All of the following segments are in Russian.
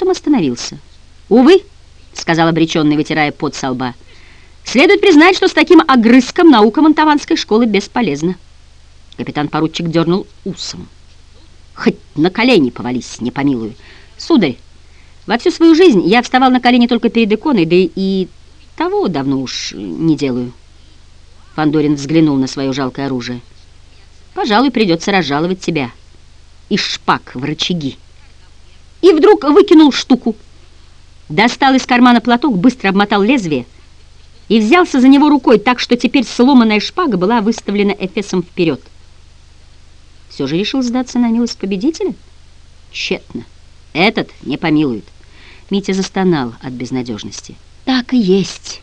потом остановился. «Увы», — сказал обреченный, вытирая пот со лба, «следует признать, что с таким огрызком наука Монтаванской школы бесполезна». Капитан-поручик дернул усом. «Хоть на колени повались, не помилую. Сударь, во всю свою жизнь я вставал на колени только перед иконой, да и того давно уж не делаю». Фандорин взглянул на свое жалкое оружие. «Пожалуй, придется разжаловать тебя и шпак в рычаги». И вдруг выкинул штуку. Достал из кармана платок, быстро обмотал лезвие и взялся за него рукой, так что теперь сломанная шпага была выставлена эфесом вперед. Все же решил сдаться на милость победителя? Тщетно. Этот не помилует. Митя застонал от безнадежности. Так и есть.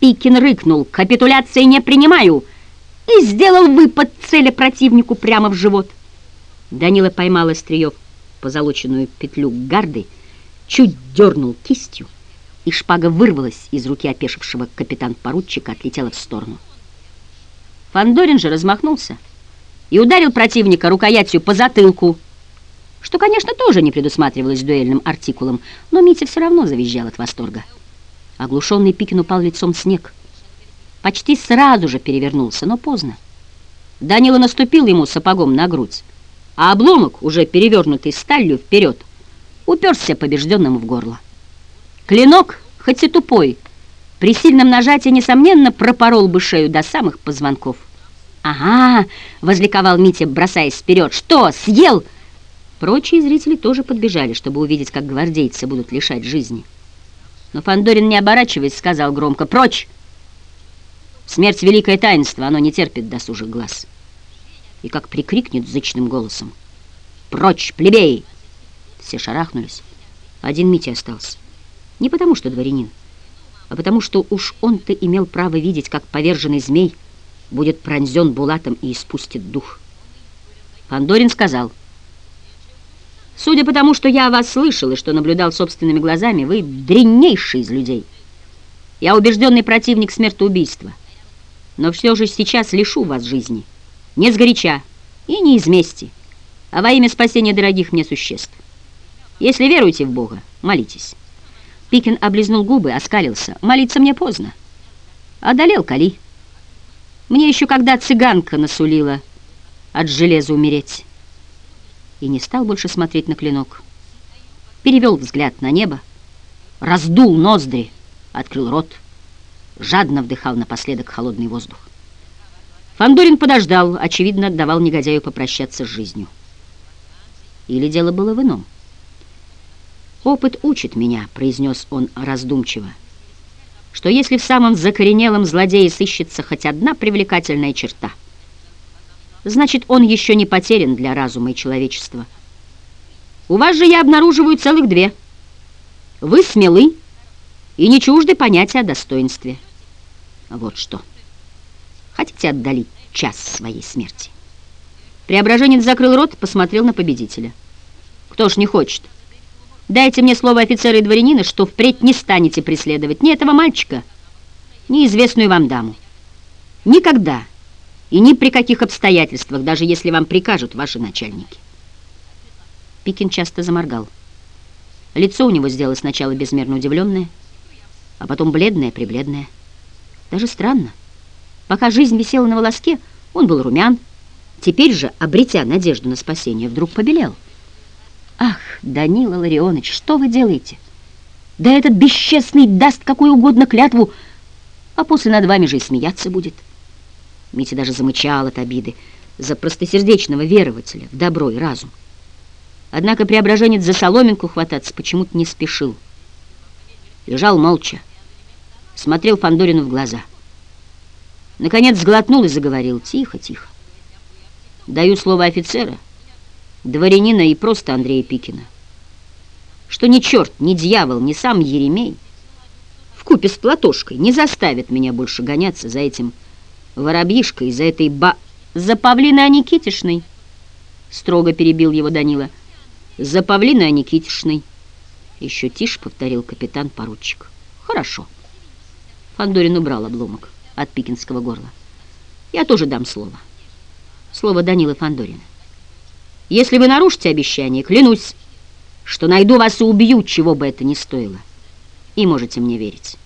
Пикин рыкнул. Капитуляции не принимаю. И сделал выпад цели противнику прямо в живот. Данила поймал остриев позолоченную петлю гарды, чуть дернул кистью, и шпага вырвалась из руки опешившего капитан-поручика, отлетела в сторону. Фандорин же размахнулся и ударил противника рукоятью по затылку, что, конечно, тоже не предусматривалось дуэльным артикулом, но Митя все равно завизжал от восторга. Оглушенный Пикин упал лицом в снег. Почти сразу же перевернулся, но поздно. Данила наступил ему сапогом на грудь а обломок, уже перевернутый сталью вперед, уперся побежденному в горло. Клинок, хоть и тупой, при сильном нажатии, несомненно, пропорол бы шею до самых позвонков. «Ага!» — возликовал Митя, бросаясь вперед. «Что, съел?» Прочие зрители тоже подбежали, чтобы увидеть, как гвардейцы будут лишать жизни. Но Фандорин, не оборачиваясь, сказал громко «Прочь!» Смерть — великое таинство, оно не терпит досужих глаз и как прикрикнет зычным голосом. «Прочь, плебей!» Все шарахнулись. Один Митя остался. Не потому, что дворянин, а потому, что уж он-то имел право видеть, как поверженный змей будет пронзен булатом и испустит дух. Пандорин сказал, «Судя по тому, что я о вас слышал и что наблюдал собственными глазами, вы дряннейший из людей. Я убежденный противник смертоубийства, но все же сейчас лишу вас жизни». Не сгоряча и не из мести, а во имя спасения дорогих мне существ. Если веруете в Бога, молитесь. Пикин облизнул губы, оскалился. Молиться мне поздно. Одолел Кали. Мне еще когда цыганка насулила от железа умереть. И не стал больше смотреть на клинок. Перевел взгляд на небо, раздул ноздри, открыл рот, жадно вдыхал напоследок холодный воздух. Фандорин подождал, очевидно, давал негодяю попрощаться с жизнью. Или дело было в ином? «Опыт учит меня», — произнес он раздумчиво, «что если в самом закоренелом злодее сыщется хоть одна привлекательная черта, значит, он еще не потерян для разума и человечества. У вас же я обнаруживаю целых две. Вы смелы и не чужды понятия о достоинстве. Вот что». Хотите отдалить час своей смерти?» Преображенец закрыл рот, посмотрел на победителя. «Кто ж не хочет? Дайте мне слово офицера и дворянина, что впредь не станете преследовать ни этого мальчика, ни известную вам даму. Никогда и ни при каких обстоятельствах, даже если вам прикажут ваши начальники». Пикин часто заморгал. Лицо у него сделалось сначала безмерно удивленное, а потом бледное-прибледное. Даже странно. Пока жизнь висела на волоске, он был румян. Теперь же, обретя надежду на спасение, вдруг побелел. «Ах, Данила Ларионович, что вы делаете? Да этот бесчестный даст какую угодно клятву, а после над вами же и смеяться будет». Митя даже замычал от обиды за простосердечного верователя в добро и разум. Однако преображенец за соломинку хвататься почему-то не спешил. Лежал молча, смотрел Фандорину в глаза — Наконец сглотнул и заговорил. Тихо, тихо. Даю слово офицера, дворянина и просто Андрея Пикина, что ни черт, ни дьявол, ни сам Еремей в купе с Платошкой не заставит меня больше гоняться за этим воробьишкой, за этой ба... За Павлиной Аникитишной, строго перебил его Данила. За Павлиной Аникитишной. Еще тише повторил капитан-поручик. Хорошо. Фандорин убрал обломок от пикинского горла. Я тоже дам слово. Слово Данилы Фандорина. Если вы нарушите обещание, клянусь, что найду вас и убью, чего бы это ни стоило. И можете мне верить.